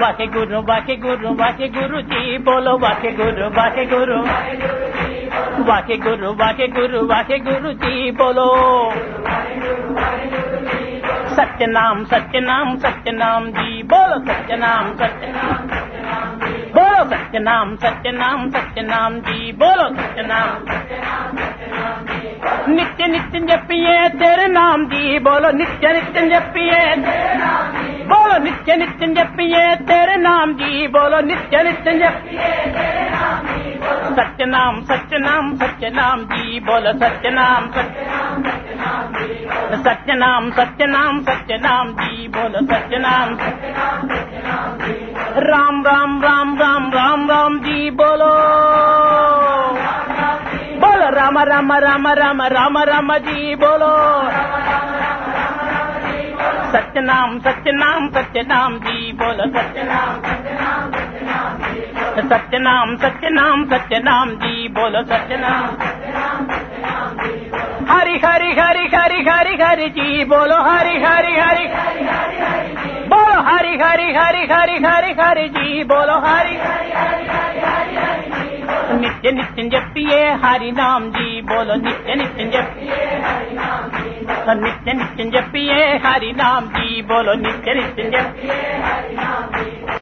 वाके गुरु वाके गुरु वाके गुरु जी बोलो, वाके गुरु वाके गुरु। वाके गुरु वाके गुरु वाके गुरु जी बोलो। सत्य नाम सत्य नाम सत्य नाम जी, बोलो सत्य नाम सत्य नाम बोलो सत्य नाम सत्य नाम सत्य नाम जी, बोलो सत्य नाम नित्य नित्य जपिए तेरे नाम जी, बोलो नित्य नित्य जपिए बोलो नित्य नित्य जपिए, तेरे नाम जी बोलो, नित्य नित्य जपिए। सत्य नाम सत्य नाम सत्य नाम जी बोलो सत्य नाम सत्य नाम सत्य नाम सत्य नाम जी बोलो सत्य नाम राम राम राम राम राम राम जी बोलो। बोलो राम राम राम राम राम राम जी बोलो। सत्य नाम सत्य नाम सत्य नाम जी बोलो सत्य नाम सत्य नाम सत्य नाम सत्य नाम जी बोलो सत्य नाम हरि हरि हरि हरि हरि हरि जी बोलो हरि हरि हरि बोलो हरि हरि हरि हरि हरि हरि जी बोलो हरि नित्य नित्य जपिए हरि नाम जी बोलो नित्य नित्य जपिए नित्य नित्य जपिए हरि नाम जी बोलो नित्य नित्य जपिए